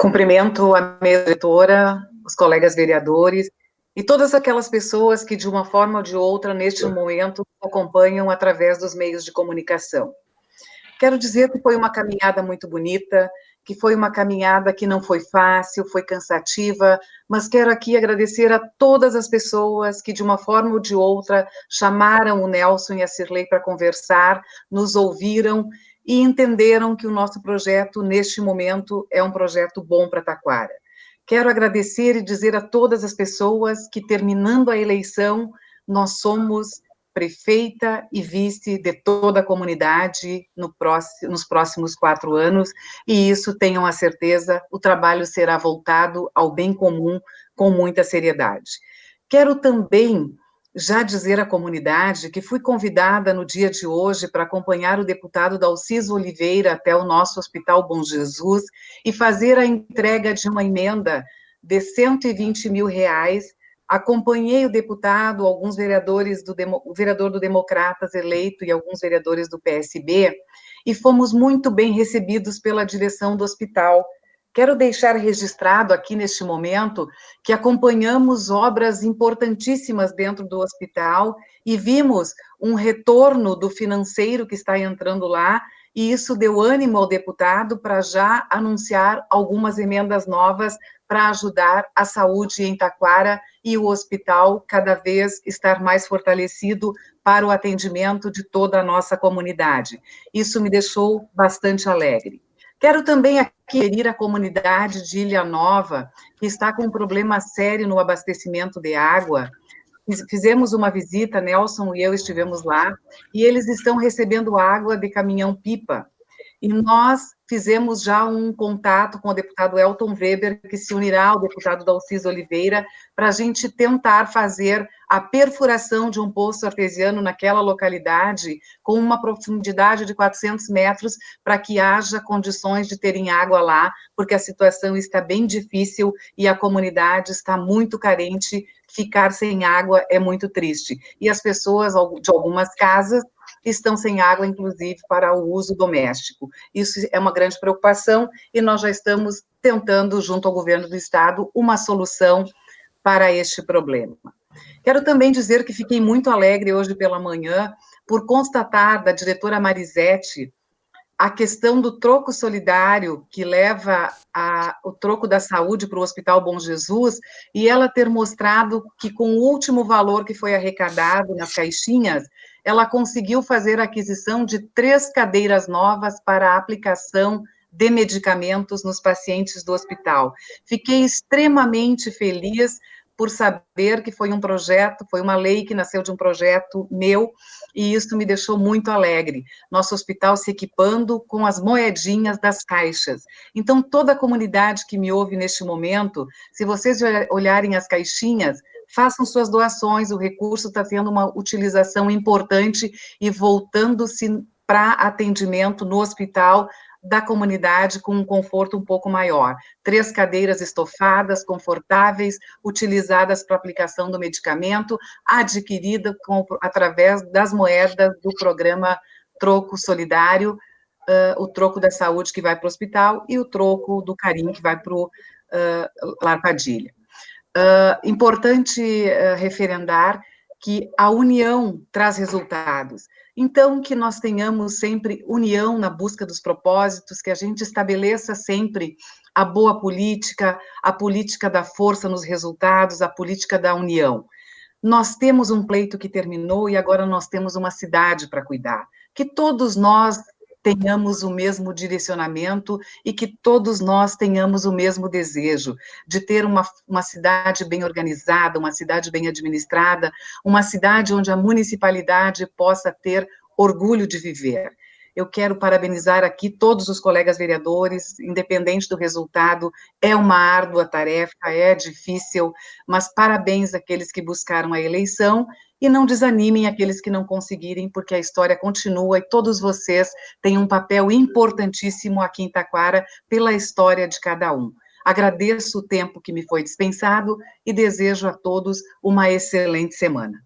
Cumprimento a minha diretora, os colegas vereadores e todas aquelas pessoas que, de uma forma ou de outra, neste momento, acompanham através dos meios de comunicação. Quero dizer que foi uma caminhada muito bonita, que foi uma caminhada que não foi fácil, foi cansativa, mas quero aqui agradecer a todas as pessoas que, de uma forma ou de outra, chamaram o Nelson e a Cirlei para conversar, nos ouviram e entenderam que o nosso projeto, neste momento, é um projeto bom para Taquara. Quero agradecer e dizer a todas as pessoas que, terminando a eleição, nós somos prefeita e vice de toda a comunidade no próximo, nos próximos quatro anos, e isso, tenham a certeza, o trabalho será voltado ao bem comum com muita seriedade. Quero também já dizer à comunidade que fui convidada no dia de hoje para acompanhar o deputado Dalciso Oliveira até o nosso Hospital Bom Jesus e fazer a entrega de uma emenda de 120 mil reais. Acompanhei o deputado, alguns vereadores do o vereador do Democratas eleito e alguns vereadores do PSB, e fomos muito bem recebidos pela direção do hospital Quero deixar registrado aqui neste momento que acompanhamos obras importantíssimas dentro do hospital e vimos um retorno do financeiro que está entrando lá, e isso deu ânimo ao deputado para já anunciar algumas emendas novas para ajudar a saúde em Taquara e o hospital cada vez estar mais fortalecido para o atendimento de toda a nossa comunidade. Isso me deixou bastante alegre. Quero também aqui a comunidade de Ilha Nova, que está com um problema sério no abastecimento de água. Fizemos uma visita, Nelson e eu estivemos lá, e eles estão recebendo água de caminhão-pipa. E nós fizemos já um contato com o deputado Elton Weber, que se unirá ao deputado Dalciso Oliveira, para a gente tentar fazer a perfuração de um poço artesiano naquela localidade, com uma profundidade de 400 metros, para que haja condições de terem água lá, porque a situação está bem difícil e a comunidade está muito carente. Ficar sem água é muito triste. E as pessoas de algumas casas estão sem água, inclusive para o uso doméstico. Isso é uma grande preocupação e nós já estamos tentando, junto ao governo do estado, uma solução para este problema. Quero também dizer que fiquei muito alegre hoje pela manhã por constatar da diretora Marisete a questão do troco solidário que leva a, o troco da saúde para o Hospital Bom Jesus e ela ter mostrado que com o último valor que foi arrecadado nas caixinhas, ela conseguiu fazer a aquisição de três cadeiras novas para a aplicação de medicamentos nos pacientes do hospital. Fiquei extremamente feliz por saber que foi um projeto, foi uma lei que nasceu de um projeto meu, e isso me deixou muito alegre. Nosso hospital se equipando com as moedinhas das caixas. Então, toda a comunidade que me ouve neste momento, se vocês olharem as caixinhas, façam suas doações, o recurso está tendo uma utilização importante e voltando-se para atendimento no hospital da comunidade com um conforto um pouco maior. Três cadeiras estofadas, confortáveis, utilizadas para aplicação do medicamento, adquirida com, através das moedas do programa Troco Solidário, uh, o troco da saúde que vai para o hospital e o troco do carinho que vai para o uh, Lar Padilha. Uh, importante uh, referendar que a união traz resultados. Então, que nós tenhamos sempre união na busca dos propósitos, que a gente estabeleça sempre a boa política, a política da força nos resultados, a política da união. Nós temos um pleito que terminou e agora nós temos uma cidade para cuidar. Que todos nós tenhamos o mesmo direcionamento e que todos nós tenhamos o mesmo desejo de ter uma, uma cidade bem organizada, uma cidade bem administrada, uma cidade onde a municipalidade possa ter orgulho de viver. Eu quero parabenizar aqui todos os colegas vereadores, independente do resultado, é uma árdua tarefa, é difícil, mas parabéns àqueles que buscaram a eleição e não desanimem aqueles que não conseguirem, porque a história continua e todos vocês têm um papel importantíssimo aqui em Taquara pela história de cada um. Agradeço o tempo que me foi dispensado e desejo a todos uma excelente semana.